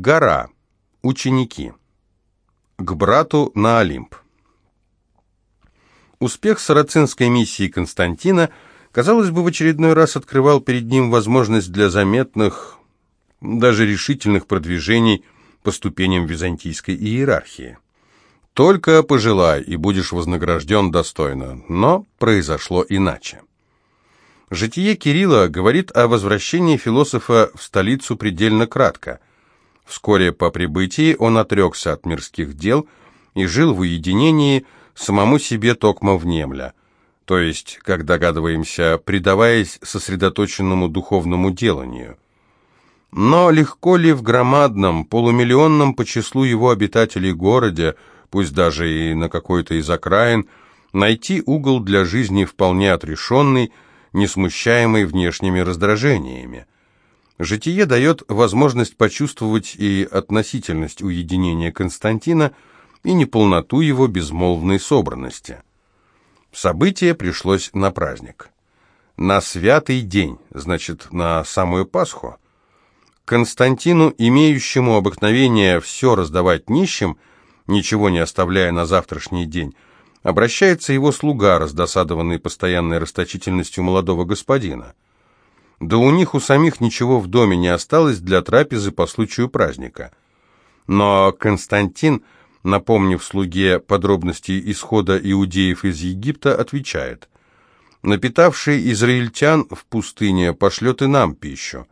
Гора. Ученики. К брату на Олимп. Успех сарацинской миссии Константина, казалось бы, в очередной раз открывал перед ним возможность для заметных, даже решительных продвижений по ступеням византийской иерархии. Только пожелай, и будешь вознагражден достойно, но произошло иначе. Житие Кирилла говорит о возвращении философа в столицу предельно кратко. Вскоре по прибытии он отрекся от мирских дел и жил в уединении, самому себе токмо внемля, то есть, как догадываемся, предаваясь сосредоточенному духовному деланию. Но легко ли в громадном, полумиллионном по числу его обитателей городе, пусть даже и на какой-то из окраин, найти угол для жизни вполне отрешенный, не смущаемый внешними раздражениями? Житие дает возможность почувствовать и относительность уединения Константина, и неполноту его безмолвной собранности. Событие пришлось на праздник. На святый день, значит, на самую Пасху. Константину, имеющему обыкновение все раздавать нищим, ничего не оставляя на завтрашний день, обращается его слуга, раздосадованный постоянной расточительностью молодого господина. Да у них у самих ничего в доме не осталось для трапезы по случаю праздника. Но Константин, напомнив слуге подробности исхода иудеев из Египта, отвечает, «Напитавший израильтян в пустыне пошлет и нам пищу».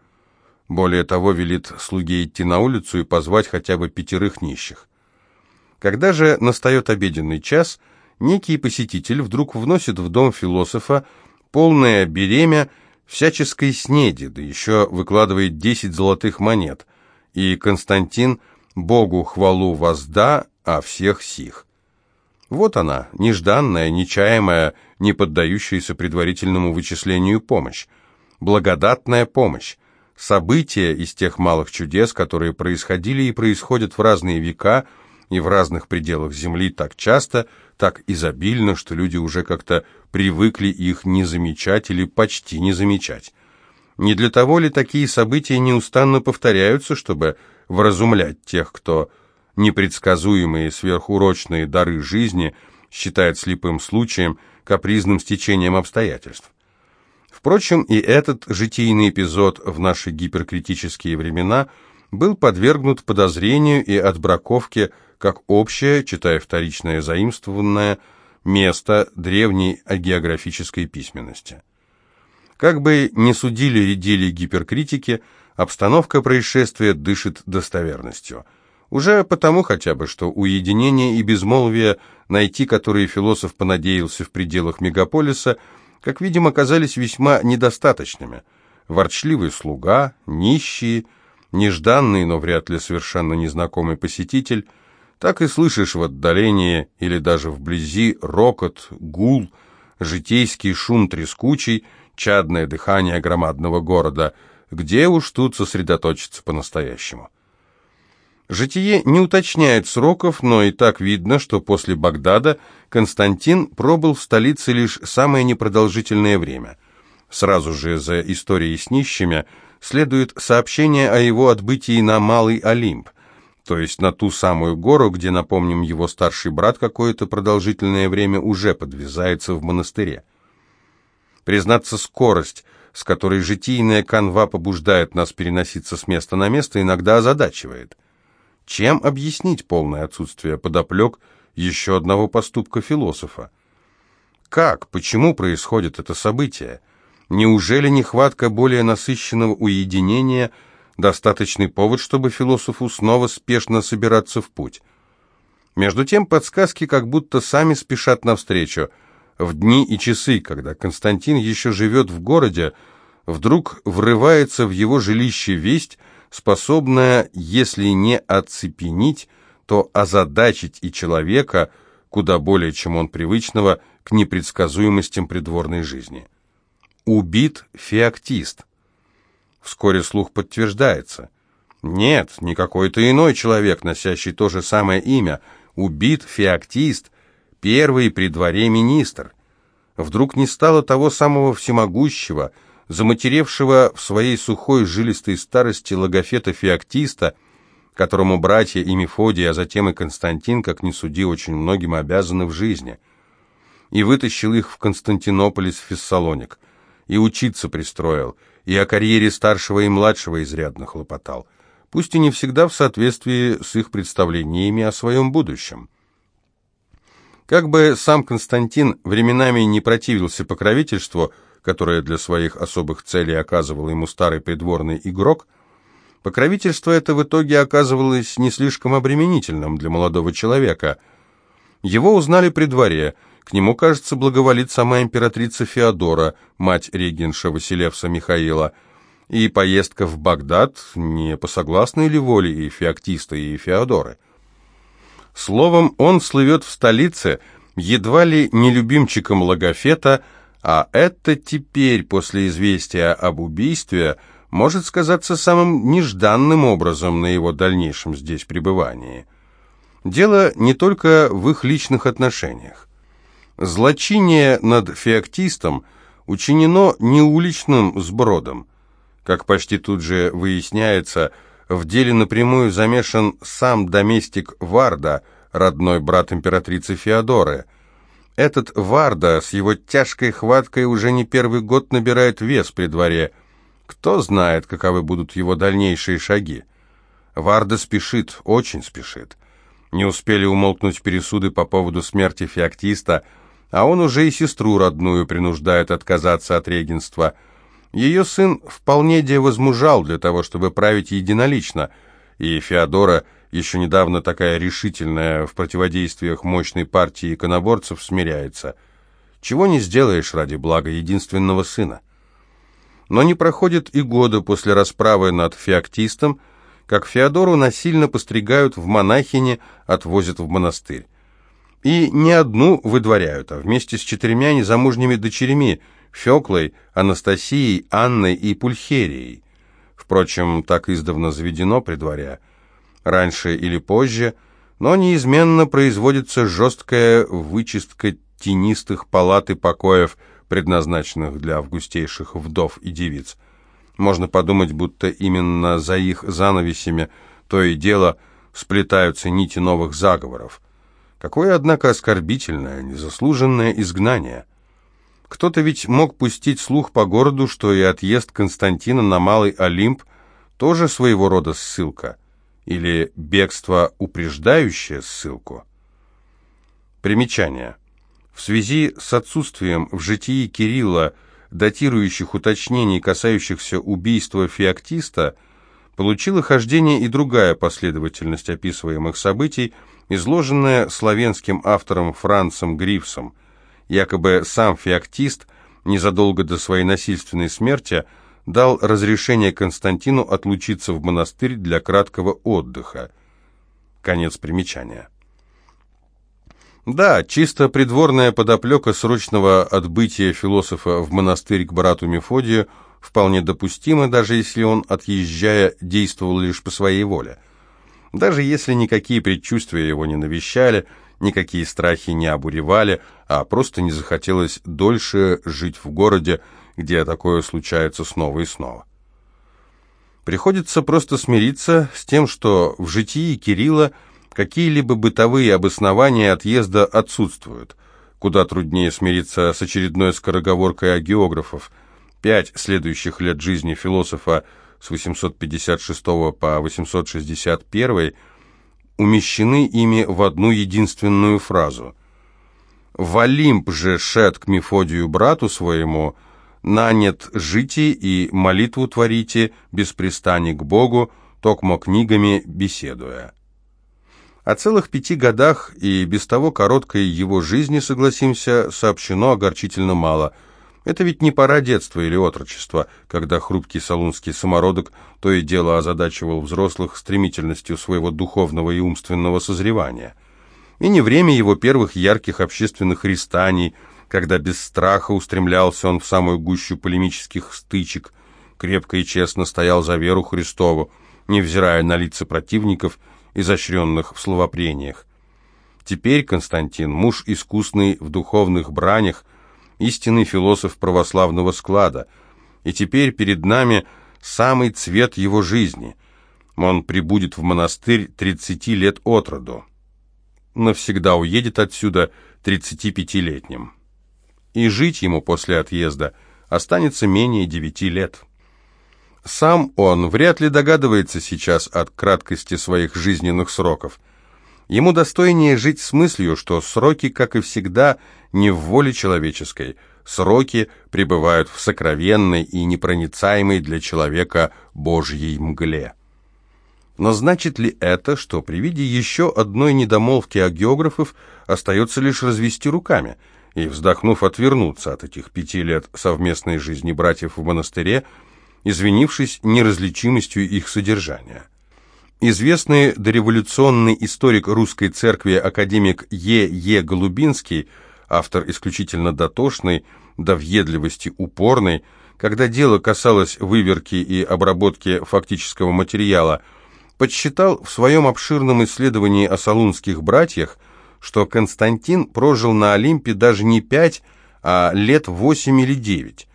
Более того, велит слуге идти на улицу и позвать хотя бы пятерых нищих. Когда же настает обеденный час, некий посетитель вдруг вносит в дом философа полное беремя всяческой снеди, да еще выкладывает десять золотых монет, и Константин Богу хвалу возда, а всех сих. Вот она, нежданная, нечаемая, не поддающаяся предварительному вычислению помощь. Благодатная помощь. События из тех малых чудес, которые происходили и происходят в разные века и в разных пределах Земли так часто, так изобильно, что люди уже как-то привыкли их не замечать или почти не замечать. Не для того ли такие события неустанно повторяются, чтобы вразумлять тех, кто непредсказуемые сверхурочные дары жизни считает слепым случаем, капризным стечением обстоятельств? Впрочем, и этот житийный эпизод в наши гиперкритические времена был подвергнут подозрению и отбраковке как общее, читая вторичное заимствованное, место древней географической письменности. Как бы ни судили-редили гиперкритики, обстановка происшествия дышит достоверностью. Уже потому хотя бы, что уединение и безмолвие, найти которые философ понадеялся в пределах мегаполиса, как видим, оказались весьма недостаточными. Ворчливый слуга, нищие, нежданный, но вряд ли совершенно незнакомый посетитель – так и слышишь в отдалении или даже вблизи рокот, гул, житейский шум трескучий, чадное дыхание громадного города, где уж тут сосредоточиться по-настоящему. Житие не уточняет сроков, но и так видно, что после Багдада Константин пробыл в столице лишь самое непродолжительное время. Сразу же за историей с нищими следует сообщение о его отбытии на Малый Олимп то есть на ту самую гору, где, напомним, его старший брат какое-то продолжительное время уже подвязается в монастыре. Признаться, скорость, с которой житийная канва побуждает нас переноситься с места на место, иногда озадачивает. Чем объяснить полное отсутствие подоплек еще одного поступка философа? Как, почему происходит это событие? Неужели нехватка более насыщенного уединения – достаточный повод, чтобы философу снова спешно собираться в путь. Между тем подсказки как будто сами спешат навстречу. В дни и часы, когда Константин еще живет в городе, вдруг врывается в его жилище весть, способная, если не оцепенить, то озадачить и человека, куда более, чем он привычного, к непредсказуемостям придворной жизни. Убит феоктист. Вскоре слух подтверждается. Нет, не какой-то иной человек, носящий то же самое имя. Убит феоктист, первый при дворе министр. Вдруг не стало того самого всемогущего, заматеревшего в своей сухой жилистой старости логофета феоктиста, которому братья и Мефодий, а затем и Константин, как ни суди, очень многим обязаны в жизни. И вытащил их в Константинополь из Фессалоник, и учиться пристроил, и о карьере старшего и младшего изрядно хлопотал, пусть и не всегда в соответствии с их представлениями о своем будущем. Как бы сам Константин временами не противился покровительству, которое для своих особых целей оказывал ему старый придворный игрок, покровительство это в итоге оказывалось не слишком обременительным для молодого человека. Его узнали при дворе, к нему, кажется, благоволит сама императрица Феодора, мать регенша Василевса Михаила, и поездка в Багдад не по согласной ли воле и Феоктиста, и Феодоры. Словом, он слывет в столице едва ли не любимчиком Логофета, а это теперь, после известия об убийстве, может сказаться самым нежданным образом на его дальнейшем здесь пребывании. Дело не только в их личных отношениях. Злочиние над феоктистом учинено не уличным сбродом. Как почти тут же выясняется, в деле напрямую замешан сам доместик Варда, родной брат императрицы Феодоры. Этот Варда с его тяжкой хваткой уже не первый год набирает вес при дворе. Кто знает, каковы будут его дальнейшие шаги. Варда спешит, очень спешит. Не успели умолкнуть пересуды по поводу смерти феоктиста, а он уже и сестру родную принуждает отказаться от регенства – ее сын вполне возмужал для того, чтобы править единолично, и Феодора, еще недавно такая решительная в противодействиях мощной партии иконоборцев, смиряется. Чего не сделаешь ради блага единственного сына. Но не проходит и года после расправы над феоктистом, как Феодору насильно постригают в монахине, отвозят в монастырь. И не одну выдворяют, а вместе с четырьмя незамужними дочерьми – Феклой, Анастасией, Анной и Пульхерией. Впрочем, так издавна заведено при дворе. Раньше или позже, но неизменно производится жесткая вычистка тенистых палат и покоев, предназначенных для августейших вдов и девиц. Можно подумать, будто именно за их занавесями то и дело сплетаются нити новых заговоров. Какое, однако, оскорбительное, незаслуженное изгнание – кто-то ведь мог пустить слух по городу, что и отъезд Константина на Малый Олимп тоже своего рода ссылка, или бегство, упреждающее ссылку. Примечание. В связи с отсутствием в житии Кирилла датирующих уточнений, касающихся убийства феоктиста, получила хождение и другая последовательность описываемых событий, изложенная славянским автором Францем Грифсом – Якобы сам феоктист незадолго до своей насильственной смерти дал разрешение Константину отлучиться в монастырь для краткого отдыха. Конец примечания. Да, чисто придворная подоплека срочного отбытия философа в монастырь к брату Мефодию вполне допустима, даже если он, отъезжая, действовал лишь по своей воле. Даже если никакие предчувствия его не навещали – никакие страхи не обуревали, а просто не захотелось дольше жить в городе, где такое случается снова и снова. Приходится просто смириться с тем, что в житии Кирилла какие-либо бытовые обоснования отъезда отсутствуют. Куда труднее смириться с очередной скороговоркой о географов. Пять следующих лет жизни философа с 856 по 861 умещены ими в одну единственную фразу. «В Олимп же шед к Мефодию брату своему, нанят жити и молитву творите, без пристани к Богу, токмо книгами беседуя». О целых пяти годах и без того короткой его жизни, согласимся, сообщено огорчительно мало – это ведь не пора детства или отрочества, когда хрупкий салунский самородок то и дело озадачивал взрослых стремительностью своего духовного и умственного созревания. И не время его первых ярких общественных рестаний, когда без страха устремлялся он в самую гущу полемических стычек, крепко и честно стоял за веру Христову, невзирая на лица противников, изощренных в словопрениях. Теперь Константин, муж искусный в духовных бранях, истинный философ православного склада, и теперь перед нами самый цвет его жизни. Он прибудет в монастырь 30 лет от роду. Навсегда уедет отсюда 35-летним. И жить ему после отъезда останется менее 9 лет. Сам он вряд ли догадывается сейчас от краткости своих жизненных сроков. Ему достойнее жить с мыслью, что сроки, как и всегда, не в воле человеческой. Сроки пребывают в сокровенной и непроницаемой для человека Божьей мгле. Но значит ли это, что при виде еще одной недомолвки о географов остается лишь развести руками и, вздохнув, отвернуться от этих пяти лет совместной жизни братьев в монастыре, извинившись неразличимостью их содержания? Известный дореволюционный историк русской церкви академик Е. Е. Голубинский, автор исключительно дотошный, до въедливости упорный, когда дело касалось выверки и обработки фактического материала, подсчитал в своем обширном исследовании о салунских братьях, что Константин прожил на Олимпе даже не пять, а лет восемь или девять.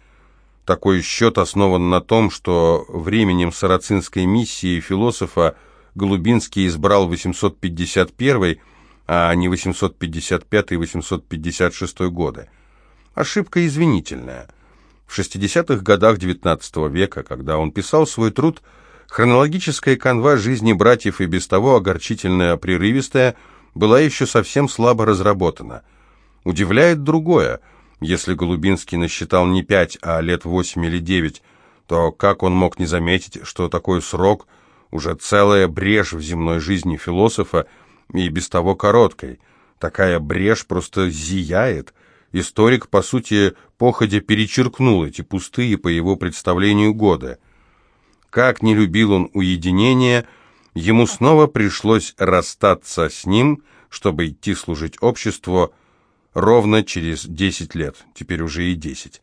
Такой счет основан на том, что временем сарацинской миссии философа Голубинский избрал 851, а не 855 и 856 годы. Ошибка извинительная. В 60-х годах XIX века, когда он писал свой труд, хронологическая канва жизни братьев и без того огорчительная, прерывистая, была еще совсем слабо разработана. Удивляет другое. Если Голубинский насчитал не пять, а лет восемь или девять, то как он мог не заметить, что такой срок – уже целая брешь в земной жизни философа, и без того короткой. Такая брешь просто зияет. Историк, по сути, походя перечеркнул эти пустые, по его представлению, годы. Как не любил он уединение, ему снова пришлось расстаться с ним, чтобы идти служить обществу ровно через десять лет, теперь уже и десять.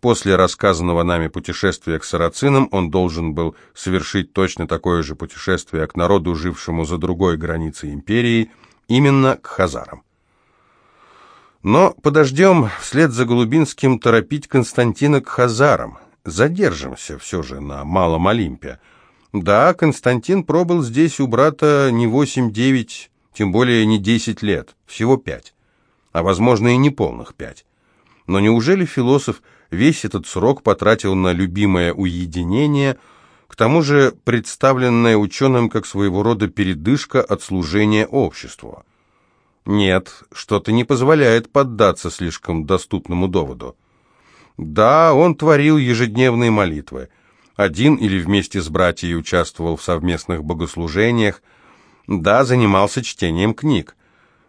После рассказанного нами путешествия к сарацинам он должен был совершить точно такое же путешествие к народу, жившему за другой границей империи, именно к хазарам. Но подождем вслед за Голубинским торопить Константина к хазарам. Задержимся все же на Малом Олимпе. Да, Константин пробыл здесь у брата не восемь-девять, тем более не десять лет, всего пять, а возможно и не полных пять. Но неужели философ весь этот срок потратил на любимое уединение, к тому же представленное ученым как своего рода передышка от служения обществу. Нет, что-то не позволяет поддаться слишком доступному доводу. Да, он творил ежедневные молитвы. Один или вместе с братьями участвовал в совместных богослужениях. Да, занимался чтением книг.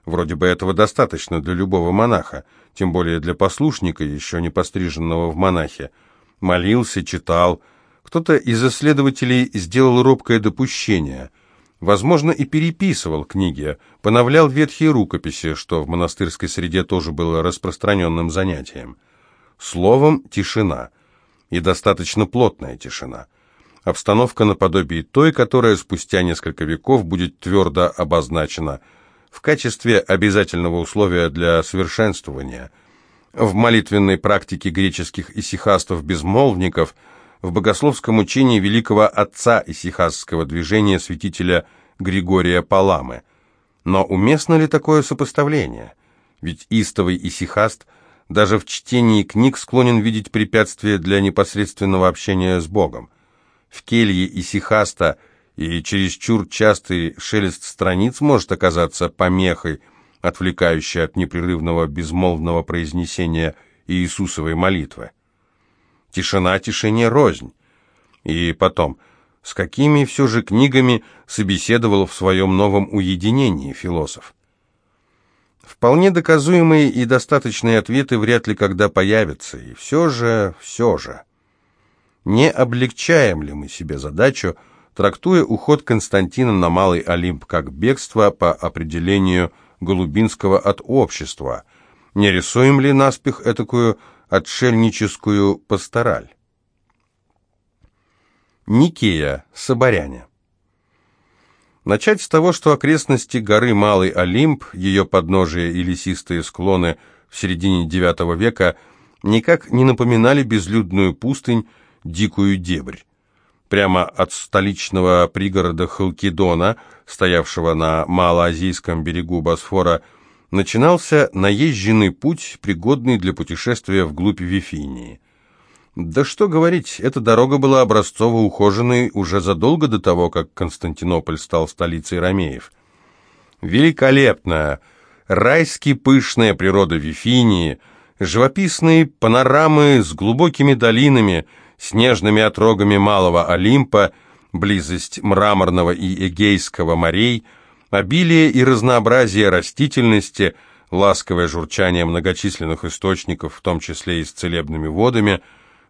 Вроде бы этого достаточно для любого монаха тем более для послушника, еще не постриженного в монахе. Молился, читал. Кто-то из исследователей сделал робкое допущение. Возможно, и переписывал книги, поновлял ветхие рукописи, что в монастырской среде тоже было распространенным занятием. Словом, тишина. И достаточно плотная тишина. Обстановка наподобие той, которая спустя несколько веков будет твердо обозначена – в качестве обязательного условия для совершенствования. В молитвенной практике греческих исихастов-безмолвников, в богословском учении великого отца исихастского движения святителя Григория Паламы. Но уместно ли такое сопоставление? Ведь истовый исихаст даже в чтении книг склонен видеть препятствия для непосредственного общения с Богом. В келье исихаста – и чересчур частый шелест страниц может оказаться помехой, отвлекающей от непрерывного безмолвного произнесения Иисусовой молитвы. Тишина тишине рознь. И потом, с какими все же книгами собеседовал в своем новом уединении философ? Вполне доказуемые и достаточные ответы вряд ли когда появятся, и все же, все же. Не облегчаем ли мы себе задачу, трактуя уход Константина на Малый Олимп как бегство по определению Голубинского от общества. Не рисуем ли наспех этакую отшельническую пастораль? Никея, Соборяне. Начать с того, что окрестности горы Малый Олимп, ее подножие и лесистые склоны в середине IX века никак не напоминали безлюдную пустынь, дикую дебрь. Прямо от столичного пригорода Халкидона, стоявшего на малоазийском берегу Босфора, начинался наезженный путь, пригодный для путешествия вглубь Вифинии. Да что говорить, эта дорога была образцово ухоженной уже задолго до того, как Константинополь стал столицей ромеев. Великолепная, райски пышная природа Вифинии, живописные панорамы с глубокими долинами, снежными отрогами Малого Олимпа, близость мраморного и Эгейского морей, обилие и разнообразие растительности, ласковое журчание многочисленных источников, в том числе и с целебными водами,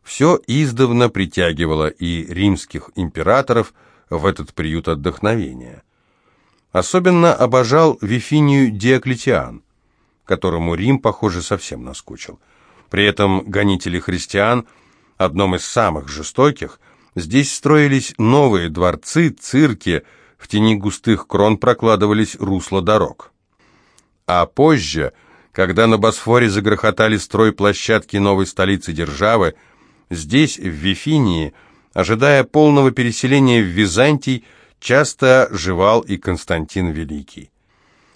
все издавна притягивало и римских императоров в этот приют отдохновения. Особенно обожал Вифинию Диоклетиан, которому Рим, похоже, совсем наскучил. При этом гонители христиан, одном из самых жестоких, здесь строились новые дворцы, цирки, в тени густых крон прокладывались русла дорог. А позже, когда на Босфоре загрохотали стройплощадки новой столицы державы, здесь, в Вифинии, ожидая полного переселения в Византий, часто жевал и Константин Великий.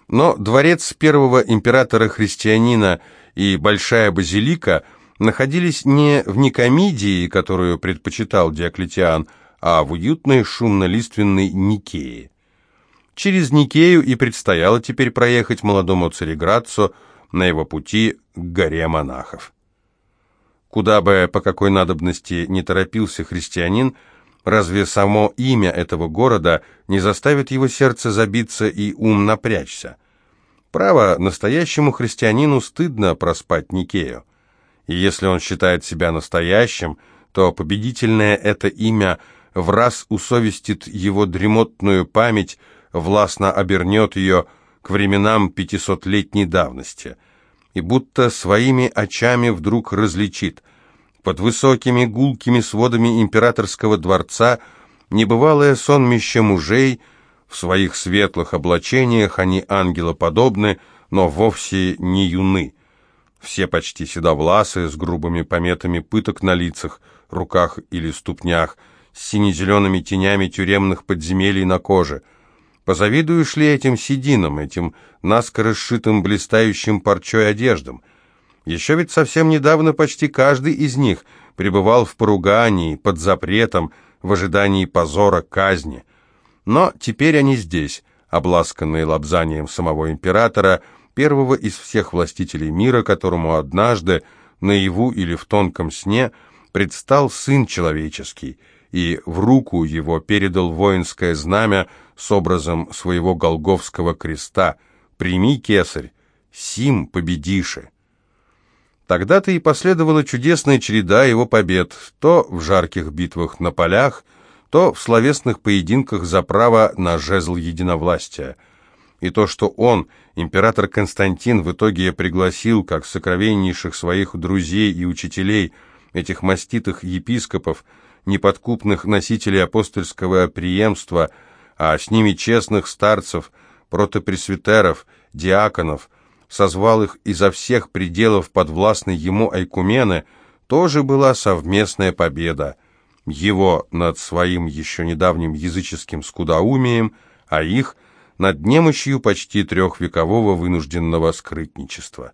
Но дворец первого императора-христианина и Большая базилика находились не в Никомидии, которую предпочитал Диоклетиан, а в уютной шумно-лиственной Никее. Через Никею и предстояло теперь проехать молодому цареградцу на его пути к горе монахов. Куда бы по какой надобности не торопился христианин, Разве само имя этого города не заставит его сердце забиться и ум напрячься? Право, настоящему христианину стыдно проспать Никею. И если он считает себя настоящим, то победительное это имя в раз усовестит его дремотную память, властно обернет ее к временам пятисотлетней давности, и будто своими очами вдруг различит – под высокими гулкими сводами императорского дворца небывалое сонмище мужей, в своих светлых облачениях они ангелоподобны, но вовсе не юны. Все почти седовласые, с грубыми пометами пыток на лицах, руках или ступнях, с сине-зелеными тенями тюремных подземелий на коже. Позавидуешь ли этим сединам, этим наскоро сшитым блистающим парчой одеждам — еще ведь совсем недавно почти каждый из них пребывал в поругании, под запретом, в ожидании позора, казни. Но теперь они здесь, обласканные лобзанием самого императора, первого из всех властителей мира, которому однажды, наяву или в тонком сне, предстал Сын Человеческий, и в руку его передал воинское знамя с образом своего Голговского креста «Прими, кесарь, сим победиши». Тогда-то и последовала чудесная череда его побед, то в жарких битвах на полях, то в словесных поединках за право на жезл единовластия. И то, что он, император Константин, в итоге пригласил, как сокровеннейших своих друзей и учителей, этих маститых епископов, неподкупных носителей апостольского преемства, а с ними честных старцев, протопресвитеров, диаконов – созвал их изо всех пределов подвластной ему Айкумены, тоже была совместная победа. Его над своим еще недавним языческим скудоумием, а их над немощью почти трехвекового вынужденного скрытничества.